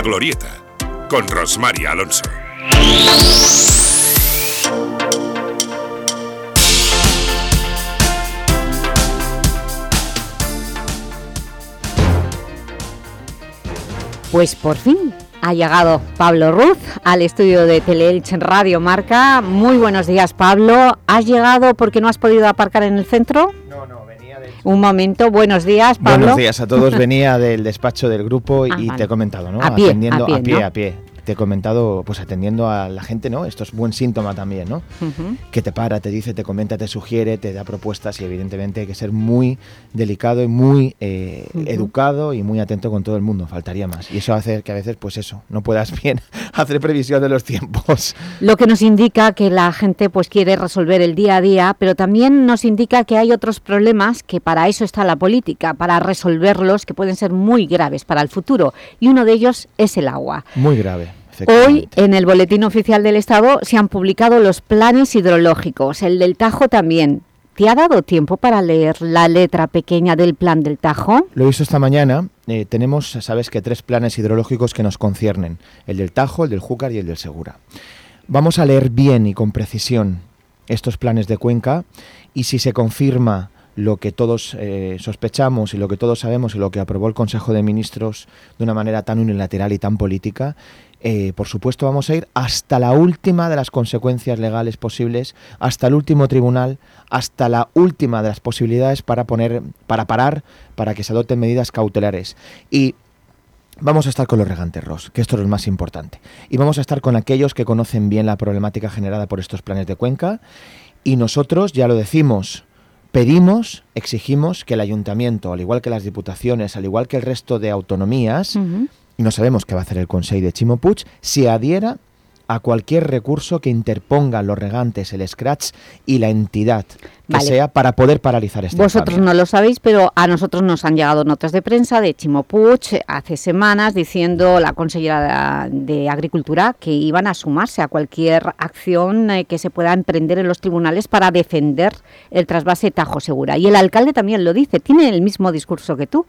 La Glorieta, con Rosmary Alonso. Pues por fin ha llegado Pablo Ruz al estudio de Teleelch Radio Marca. Muy buenos días, Pablo. ¿Has llegado porque no has podido aparcar en el centro? No, no. Un momento, buenos días, Pablo. Buenos días a todos, venía del despacho del grupo y, Ah, y vale. te he comentado, ¿no? A pie, Atendiendo a pie, a pie, ¿no? a pie. Te he comentado, pues atendiendo a la gente, ¿no? Esto es buen síntoma también, ¿no? Que te para, te dice, te comenta, te sugiere, te da propuestas y evidentemente hay que ser muy delicado y muy eh, educado y muy atento con todo el mundo, faltaría más. Y eso hace que a veces, pues eso, no puedas bien hacer previsión de los tiempos. Lo que nos indica que la gente pues quiere resolver el día a día, pero también nos indica que hay otros problemas que para eso está la política, para resolverlos que pueden ser muy graves para el futuro. Y uno de ellos es el agua. Muy grave. Hoy, en el Boletín Oficial del Estado, se han publicado los planes hidrológicos, el del Tajo también. ¿Te ha dado tiempo para leer la letra pequeña del plan del Tajo? Lo he visto esta mañana. eh, tenemos, sabes que tres planes hidrológicos que nos conciernen: el del Tajo, el del Júcar y el del Segura. Vamos a leer bien y con precisión estos planes de Cuenca y si se confirma lo que todos eh, sospechamos y lo que todos sabemos y lo que aprobó el Consejo de Ministros de una manera tan unilateral y tan política, eh, por supuesto vamos a ir hasta la última de las consecuencias legales posibles, hasta el último tribunal, hasta la última de las posibilidades para poner, para parar, para que se adopten medidas cautelares. Y Vamos a estar con los regantes Ross, que esto es lo más importante. Y vamos a estar con aquellos que conocen bien la problemática generada por estos planes de Cuenca. Y nosotros, ya lo decimos, pedimos, exigimos que el ayuntamiento, al igual que las diputaciones, al igual que el resto de autonomías, y no sabemos qué va a hacer el Consejo de Chimo Puig, se adhiera a cualquier recurso que interpongan los regantes, el Scratch y la entidad que Vale. sea para poder paralizar este Vosotros no lo sabéis, pero a nosotros nos han llegado notas de prensa de Chimo Puig hace semanas diciendo la consellera de, de Agricultura que iban a sumarse a cualquier acción eh, que se pueda emprender en los tribunales para defender el trasvase Tajo Segura. Y el alcalde también lo dice, tiene el mismo discurso que tú,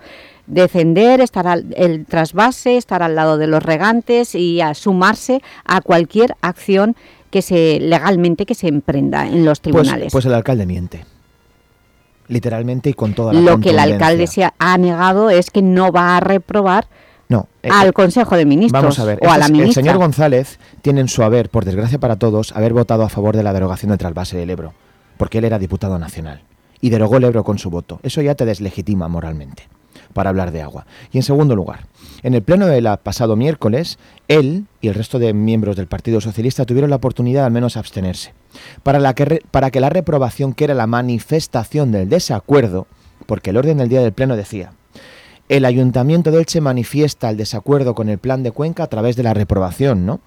defender, estar al, el trasvase, estar al lado de los regantes y a sumarse a cualquier acción que se legalmente que se emprenda en los Pues, tribunales. pues el alcalde miente. Literalmente y con toda la Lo que el alcalde se ha- ha negado es que no va a reprobar No, eh, al Consejo de Ministros Vamos a ver, o a este la es- el ministra. señor González tiene en su haber, por desgracia para todos, haber votado a favor de la derogación del trasvase del Ebro, porque él era diputado nacional y derogó el Ebro con su voto. Eso ya te deslegitima moralmente para hablar de agua. Y en segundo lugar, en el pleno del pasado miércoles, él y el resto de miembros del Partido Socialista tuvieron la oportunidad al menos abstenerse, para, que para que la reprobación, que era la manifestación del desacuerdo, porque el orden del día del pleno decía, el Ayuntamiento de Elche manifiesta el desacuerdo con el plan de Cuenca a través de la reprobación, ¿no?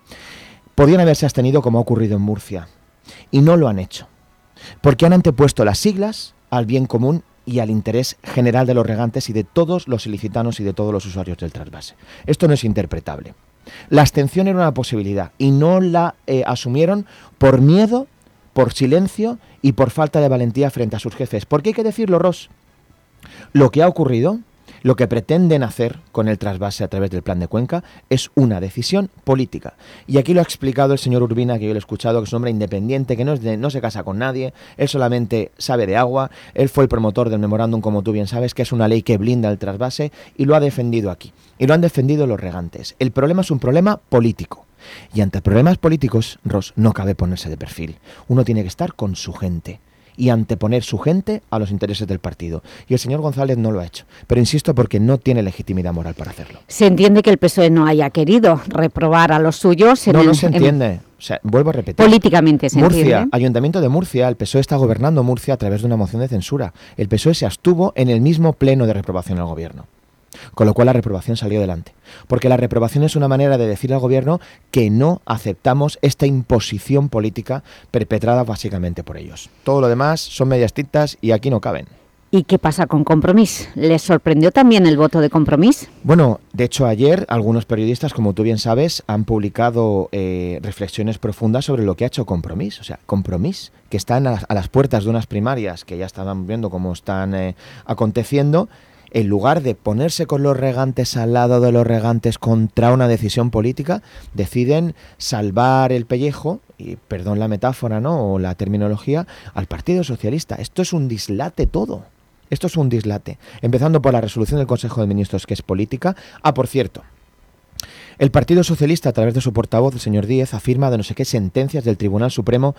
Podían haberse abstenido como ha ocurrido en Murcia, y no lo han hecho, porque han antepuesto las siglas al bien común y al interés general de los regantes y de todos los ilicitanos y de todos los usuarios del trasvase. Esto no es interpretable. La abstención era una posibilidad y no la eh, asumieron por miedo, por silencio y por falta de valentía frente a sus jefes. Porque hay que decirlo, Ross, lo que ha ocurrido, lo que pretenden hacer con el trasvase a través del plan de Cuenca es una decisión política. Y aquí lo ha explicado el señor Urbina, que yo lo he escuchado, que es un hombre independiente, que no, se casa con nadie, él solamente sabe de agua, él fue el promotor del memorándum, como tú bien sabes, que es una ley que blinda el trasvase y lo ha defendido aquí. Y lo han defendido los regantes. El problema es un problema político. Y ante problemas políticos, Ross, no cabe ponerse de perfil. Uno tiene que estar con su gente y anteponer su gente a los intereses del partido. Y el señor González no lo ha hecho. Pero insisto porque no tiene legitimidad moral para hacerlo. Se entiende que el PSOE no haya querido reprobar a los suyos. en No, el- no se en- entiende. O sea, vuelvo a repetir. políticamente se Murcia, entiende. Ayuntamiento de Murcia, el PSOE está gobernando Murcia a través de una moción de censura. El PSOE se abstuvo en el mismo pleno de reprobación al gobierno. Con lo cual la reprobación salió adelante. Porque la reprobación es una manera de decir al gobierno que no aceptamos esta imposición política perpetrada básicamente por ellos. Todo lo demás son medias tintas y aquí no caben. ¿Y qué pasa con Compromís? ¿Les sorprendió también el voto de Compromís? Bueno, de hecho ayer algunos periodistas, como tú bien sabes, han publicado eh, reflexiones profundas sobre lo que ha hecho Compromís. O sea, Compromís, que están a las, a las puertas de unas primarias que ya estaban viendo cómo están eh, aconteciendo, en lugar de ponerse con los regantes al lado de los regantes contra una decisión política, deciden salvar el pellejo, y perdón la metáfora, ¿no? o la terminología, al Partido Socialista. Esto es un dislate todo. Esto es un dislate. Empezando por la resolución del Consejo de Ministros, que es política. Ah, por cierto, el Partido Socialista, a través de su portavoz, el señor Díez, afirma de no sé qué sentencias del Tribunal Supremo.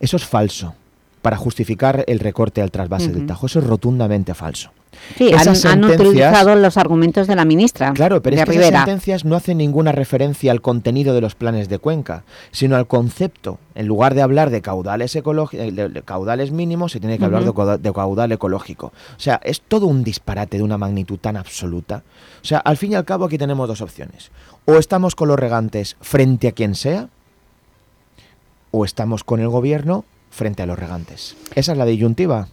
Eso es falso, para justificar el recorte al trasvase del Tajo. Eso es rotundamente falso. Sí, han, utilizado los argumentos de la ministra. Claro, pero es que esas sentencias no hacen ninguna referencia al contenido de los planes de Cuenca, sino al concepto. En lugar de hablar de caudales, de caudales mínimos, se tiene que hablar de, caudal ecológico. O sea, es todo un disparate de una magnitud tan absoluta. O sea, al fin y al cabo aquí tenemos dos opciones. O estamos con los regantes frente a quien sea, o estamos con el gobierno frente a los regantes. Esa es la disyuntiva.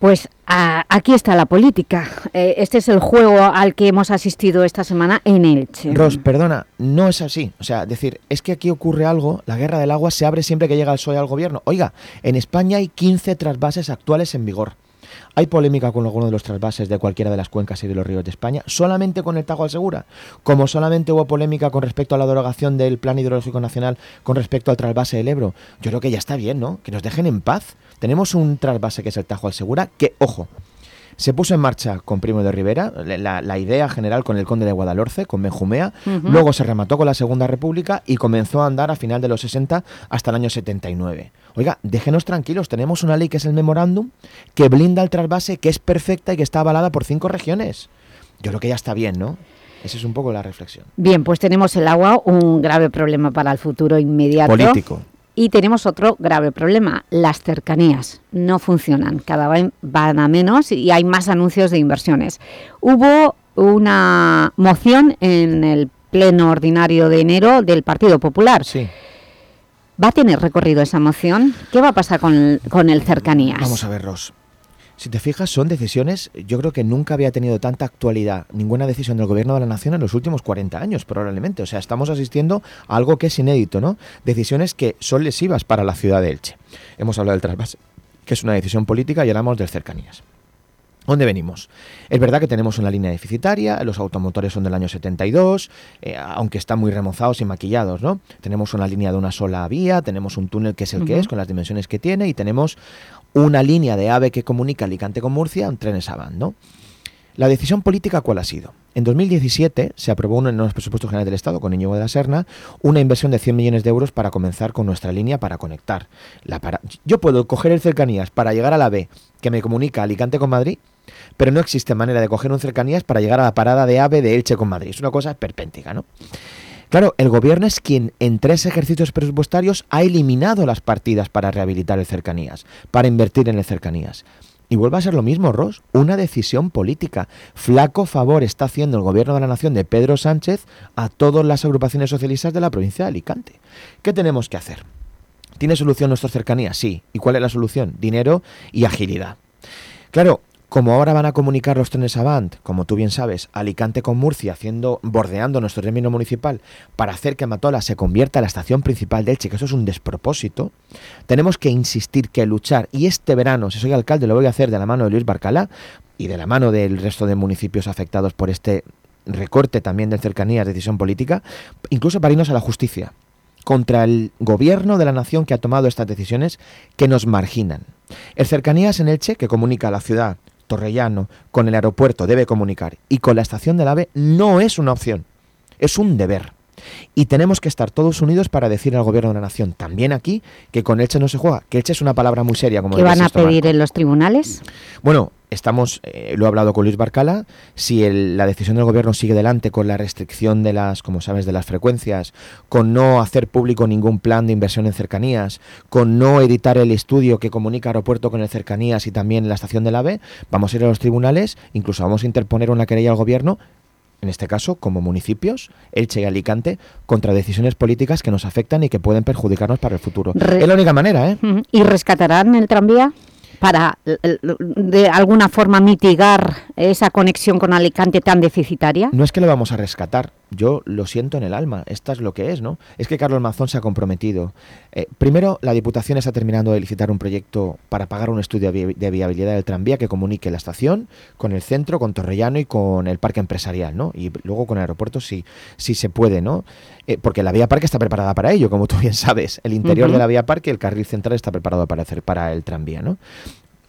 Pues aquí está la política. Eh, este es el juego al que hemos asistido esta semana en Elche. Ros, perdona, no es así. O sea, decir, es que aquí ocurre algo, la guerra del agua se abre siempre que llega el PSOE al gobierno. Oiga, en España hay 15 trasvases actuales en vigor. Hay polémica con alguno de los trasvases de cualquiera de las cuencas y de los ríos de España, solamente con el Tajo al Segura, como solamente hubo polémica con respecto a la derogación del Plan Hidrológico Nacional con respecto al trasvase del Ebro. Yo creo que ya está bien, ¿no? Que nos dejen en paz. Tenemos un trasvase que es el Tajo al Segura, que, ojo, se puso en marcha con Primo de Rivera, la, idea general con el conde de Guadalhorce, con Benjumea, luego se remató con la Segunda República y comenzó a andar a final de los 60 hasta el año 79. Oiga, déjenos tranquilos, tenemos una ley que es el memorándum, que blinda el trasvase, que es perfecta y que está avalada por cinco regiones. Yo creo que ya está bien, ¿no? Esa es un poco la reflexión. Bien, pues tenemos el agua, un grave problema para el futuro inmediato. Político. Y tenemos otro grave problema, las cercanías no funcionan, cada vez van a menos y hay más anuncios de inversiones. Hubo una moción en el pleno ordinario de enero del Partido Popular. Sí. ¿Va a tener recorrido esa moción? ¿Qué va a pasar con, con el cercanías? Vamos a ver, Ros. Si te fijas, son decisiones, yo creo que nunca había tenido tanta actualidad ninguna decisión del Gobierno de la Nación en los últimos 40 años, probablemente. O sea, estamos asistiendo a algo que es inédito, ¿no? Decisiones que son lesivas para la ciudad de Elche. Hemos hablado del trasvase, que es una decisión política, y hablamos de cercanías. ¿Dónde venimos? Es verdad que tenemos una línea deficitaria, los automotores son del año 72, eh, aunque están muy remozados y maquillados, ¿no? Tenemos una línea de una sola vía, tenemos un túnel que es el que es, con las dimensiones que tiene, y tenemos una línea de AVE que comunica Alicante con Murcia, un tren Avant, ¿no? La decisión política, ¿cuál ha sido? En 2017 se aprobó en los presupuestos generales del Estado, con Íñigo de la Serna, una inversión de 100 millones de euros para comenzar con nuestra línea para conectar. La Yo puedo coger el cercanías para llegar a la B, que me comunica Alicante con Madrid, pero no existe manera de coger un cercanías para llegar a la parada de AVE de Elche con Madrid. Es una cosa perpéntica, ¿no? Claro, el gobierno es quien en tres ejercicios presupuestarios ha eliminado las partidas para rehabilitar el cercanías, para invertir en el cercanías. Y vuelve a ser lo mismo, Ross, una decisión política. Flaco favor está haciendo el gobierno de la nación de Pedro Sánchez a todas las agrupaciones socialistas de la provincia de Alicante. ¿Qué tenemos que hacer? ¿Tiene solución nuestra cercanía? Sí. ¿Y cuál es la solución? Dinero y agilidad. Claro, como ahora van a comunicar los trenes Avant, como tú bien sabes, Alicante con Murcia, haciendo, bordeando nuestro término municipal, para hacer que Matola se convierta en la estación principal de Elche, que eso es un despropósito, tenemos que insistir que luchar, y este verano, si soy alcalde, lo voy a hacer de la mano de Luis Barcala y de la mano del resto de municipios afectados por este recorte también de cercanías, decisión política, incluso para irnos a la justicia contra el gobierno de la nación que ha tomado estas decisiones que nos marginan. El cercanías en Elche, que comunica a la ciudad Torrellano con el aeropuerto debe comunicar y con la estación del AVE no es una opción, es un deber. Y tenemos que estar todos unidos para decir al gobierno de la nación, también aquí, que con Elche no se juega, que Elche es una palabra muy seria. Como ¿Qué van a pedir en los tribunales? Bueno, estamos, eh, lo he hablado con Luis Barcala, si la decisión del gobierno sigue adelante con la restricción de las, como sabes, de las frecuencias, con no hacer público ningún plan de inversión en cercanías, con no editar el estudio que comunica aeropuerto con el cercanías y también la estación del AVE, vamos a ir a los tribunales, incluso vamos a interponer una querella al gobierno en este caso como municipios, Elche y Alicante, contra decisiones políticas que nos afectan y que pueden perjudicarnos para el futuro. es la única manera, ¿eh? ¿Y rescatarán el tranvía? Para de alguna forma mitigar esa conexión con Alicante tan deficitaria? No es que lo vamos a rescatar, yo lo siento en el alma, esta es lo que es, ¿no? Es que Carlos Mazón se ha comprometido. Eh, primero, la Diputación está terminando de licitar un proyecto para pagar un estudio de viabilidad del tranvía que comunique la estación con el centro, con Torrellano y con el parque empresarial, ¿no? Y luego con el aeropuerto si, si se puede, ¿no? Eh, porque la vía parque está preparada para ello, como tú bien sabes. El interior de la vía parque, el carril central está preparado para hacer para el tranvía, ¿no?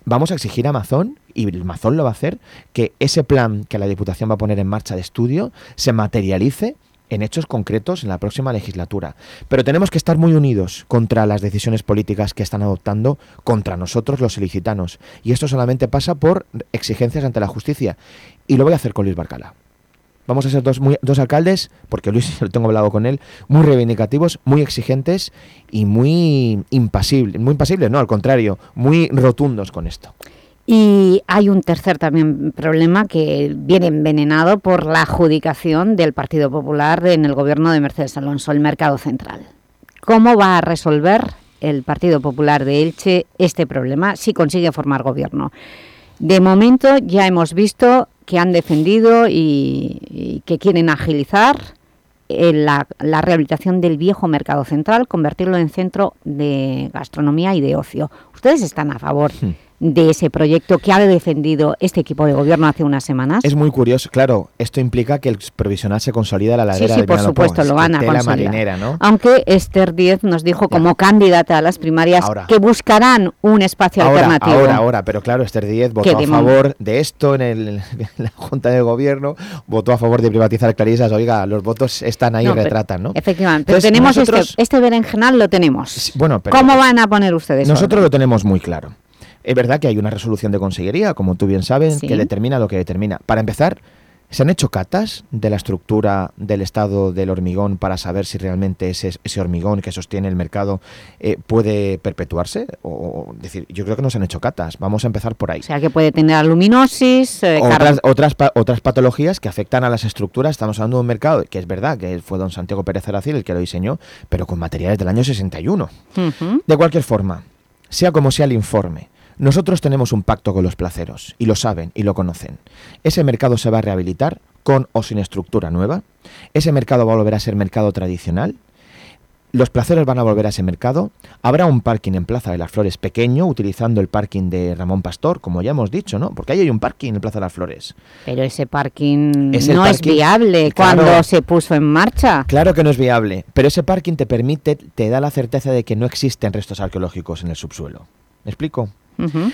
Vamos a exigir a Amazon, y Amazon lo va a hacer, que ese plan que la Diputación va a poner en marcha de estudio se materialice en hechos concretos en la próxima legislatura. Pero tenemos que estar muy unidos contra las decisiones políticas que están adoptando contra nosotros los ilicitanos. Y esto solamente pasa por exigencias ante la justicia. Y lo voy a hacer con Luis Barcala. Vamos a ser dos, dos alcaldes, porque Luis, lo tengo hablado con él, muy reivindicativos, muy exigentes y muy impasibles, muy impasibles, no, al contrario, muy rotundos con esto. Y hay un tercer también problema que viene envenenado por la adjudicación del Partido Popular en el gobierno de Mercedes Alonso, el mercado central. ¿Cómo va a resolver el Partido Popular de Elche este problema si consigue formar gobierno? De momento ya hemos visto que han defendido y, que quieren agilizar eh, la, rehabilitación del viejo mercado central, convertirlo en centro de gastronomía y de ocio. ¿Ustedes están a favor hmm de ese proyecto que ha defendido este equipo de gobierno hace unas semanas? Es muy curioso, claro, esto implica que el provisional se consolida a la ladera sí, sí, por supuesto, lo van a consolidar. ¿no? Aunque Esther Díez nos dijo como candidata a las primarias que buscarán un espacio alternativo. Ahora, ahora, pero claro, Esther Díez votó a favor de esto en, la Junta de Gobierno, votó a favor de privatizar Clarisas, oiga, los votos están ahí y retratan, ¿no? Efectivamente, pero tenemos este, este berenjenal, lo tenemos. Bueno, ¿Cómo van a poner ustedes? Nosotros lo tenemos muy claro. Es verdad que hay una resolución de consejería, como tú bien sabes, que determina lo que determina. Para empezar, ¿se han hecho catas de la estructura del estado del hormigón para saber si realmente ese, ese hormigón que sostiene el mercado eh, puede perpetuarse? O, decir, yo creo que no se han hecho catas. Vamos a empezar por ahí. O sea, que puede tener aluminosis. Eh, otras, otras, otras, patologías que afectan a las estructuras. Estamos hablando de un mercado que es verdad que fue don Santiago Pérez Aracil el que lo diseñó, pero con materiales del año 61. De cualquier forma, sea como sea el informe, nosotros tenemos un pacto con los placeros, y lo saben y lo conocen. Ese mercado se va a rehabilitar con o sin estructura nueva. Ese mercado va a volver a ser mercado tradicional. Los placeros van a volver a ese mercado. Habrá un parking en Plaza de las Flores pequeño, utilizando el parking de Ramón Pastor, como ya hemos dicho, ¿no? Porque ahí hay un parking en Plaza de las Flores. Pero ese parking no es viable cuando se puso en marcha. Claro que no es viable, pero ese parking te permite, te da la certeza de que no existen restos arqueológicos en el subsuelo. ¿Me explico?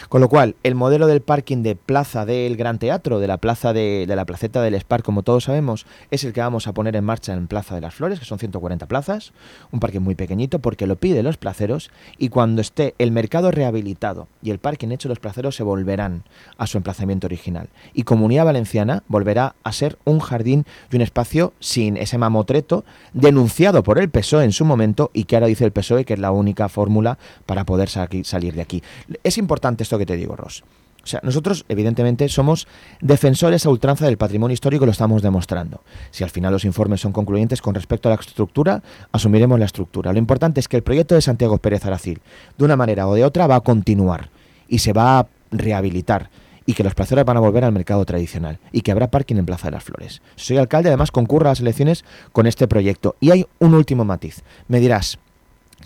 Con lo cual, el modelo del parking de Plaza del Gran Teatro, de la plaza de, la placeta del Spar, como todos sabemos, es el que vamos a poner en marcha en Plaza de las Flores, que son 140 plazas, un parking muy pequeñito porque lo pide los placeros y cuando esté el mercado rehabilitado y el parking hecho, los placeros se volverán a su emplazamiento original. Y Comunidad Valenciana volverá a ser un jardín y un espacio sin ese mamotreto denunciado por el PSOE en su momento y que ahora dice el PSOE que es la única fórmula para poder salir de aquí. Es importante esto que te digo, Ross. O sea, nosotros, evidentemente, somos defensores a ultranza del patrimonio histórico y lo estamos demostrando. Si al final los informes son concluyentes con respecto a la estructura, asumiremos la estructura. Lo importante es que el proyecto de Santiago Pérez Aracil, de una manera o de otra, va a continuar y se va a rehabilitar y que los placeros van a volver al mercado tradicional y que habrá parking en Plaza de las Flores. Soy alcalde, además concurro a las elecciones con este proyecto. Y hay un último matiz. Me dirás,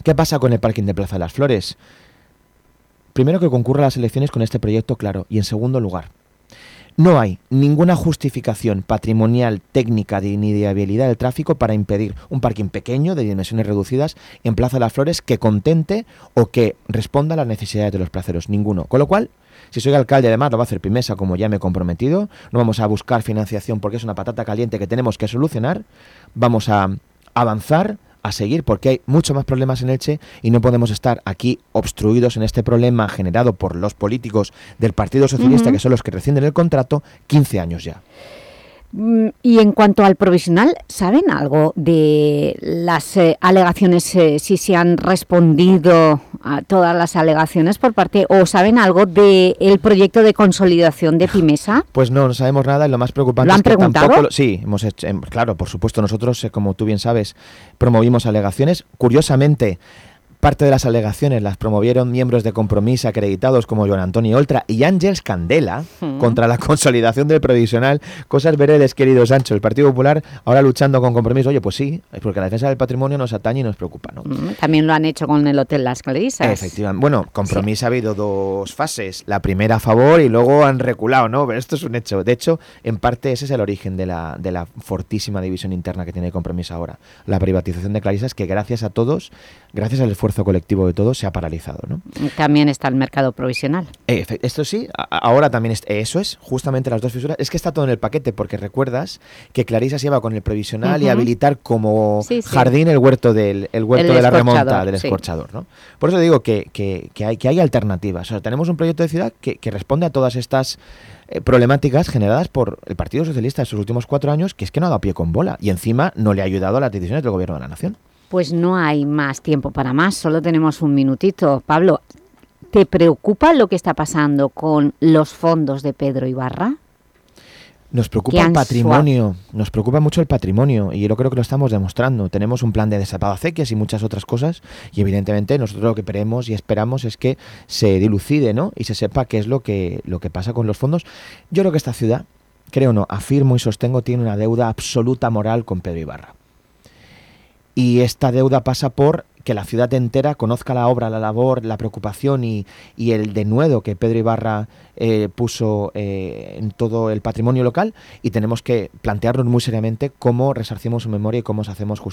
¿qué pasa con el parking de Plaza de las Flores? Primero que concurra a las elecciones con este proyecto claro y en segundo lugar, no hay ninguna justificación patrimonial, técnica ni de viabilidad del tráfico para impedir un parking pequeño de dimensiones reducidas en Plaza de las Flores que contente o que responda a las necesidades de los placeros. Ninguno. Con lo cual, si soy alcalde, además lo va a hacer Pimesa, como ya me he comprometido. No vamos a buscar financiación porque es una patata caliente que tenemos que solucionar. Vamos a avanzar a seguir porque hay muchos más problemas en Elche y no podemos estar aquí obstruidos en este problema generado por los políticos del Partido Socialista, que son los que rescinden el contrato, 15 años ya. Mm, y en cuanto al provisional, ¿saben algo de las eh, alegaciones, eh, si se han respondido a todas las alegaciones por parte, o saben algo del proyecto de consolidación de Pimesa? Pues no, no sabemos nada y lo más preocupante ¿Lo han es que preguntado? tampoco... sí, hemos hecho, em, claro, por supuesto, nosotros, eh, como tú bien sabes, promovimos alegaciones. Curiosamente, Parte de las alegaciones las promovieron miembros de compromiso acreditados como Joan Antonio Oltra y Ángels Candela Mm. contra la consolidación del provisional. Cosas veredes, querido Sancho. El Partido Popular ahora luchando con compromiso. Oye, pues sí, porque la defensa del patrimonio nos atañe y nos preocupa, ¿no? Mm, También lo han hecho con el Hotel Las Clarisas. Efectivamente. Bueno, compromiso ha habido dos fases. La primera a favor y luego han reculado, ¿no? Pero esto es un hecho. De hecho, en parte ese es el origen de la, de la fortísima división interna que tiene compromiso ahora. La privatización de Clarisas que gracias a todos, gracias al esfuerzo colectivo de todos, se ha paralizado, ¿no? También está el mercado provisional. Eh, Esto sí, ahora también es, eso es, justamente las dos fisuras. Es que está todo en el paquete, porque recuerdas que Clarisa se iba con el provisional y habilitar como Sí, sí. jardín el huerto del el huerto El de la remonta del sí. escorchador, ¿no? Por eso digo que, que- que hay, que hay alternativas. O sea, tenemos un proyecto de ciudad que, que responde a todas estas eh, problemáticas generadas por el Partido Socialista en sus últimos cuatro años, que es que no ha dado pie con bola y encima no le ha ayudado a las decisiones del gobierno de la nación. Pues no hay más tiempo para más, solo tenemos un minutito. Pablo, ¿te preocupa lo que está pasando con los fondos de Pedro Ibarra? Nos preocupa el patrimonio, nos preocupa mucho el patrimonio y yo creo que lo estamos demostrando. Tenemos un plan de desapado acequias y muchas otras cosas y evidentemente nosotros lo que queremos y esperamos es que se dilucide ¿no? y se sepa qué es lo que, lo que pasa con los fondos. Yo creo que esta ciudad, creo o no, afirmo y sostengo, tiene una deuda absoluta moral con Pedro Ibarra. Y esta deuda pasa por que la ciudad entera conozca la obra, la labor, la preocupación y, el denuedo que Pedro Ibarra eh, puso eh, en todo el patrimonio local. Y tenemos que plantearnos muy seriamente cómo resarcimos su memoria y cómo hacemos justicia